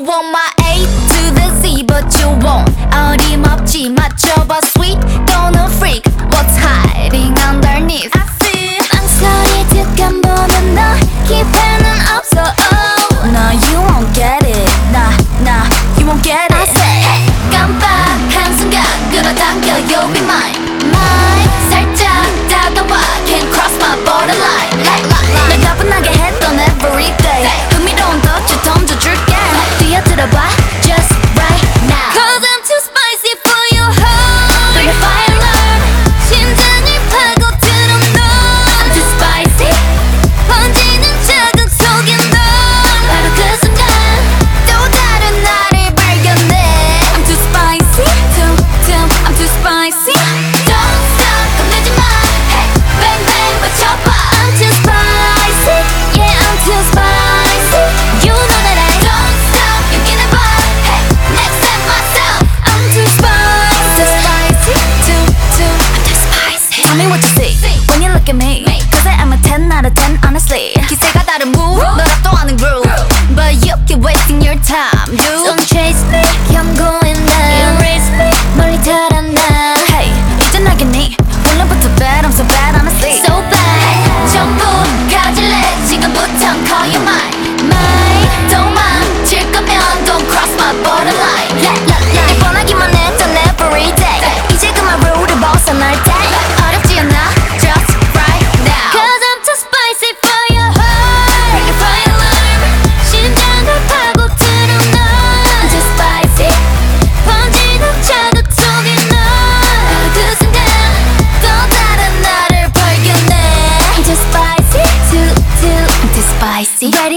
want my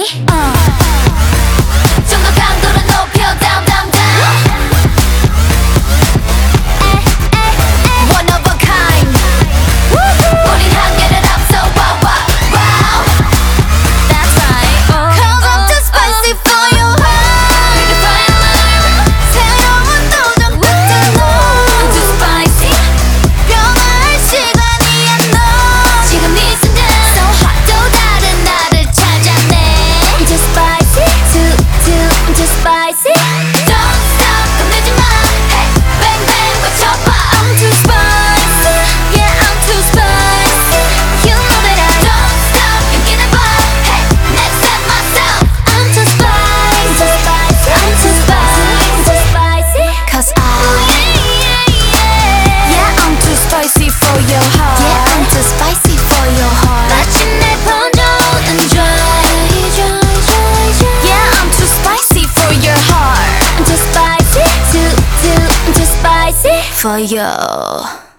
Ready? Spicy for you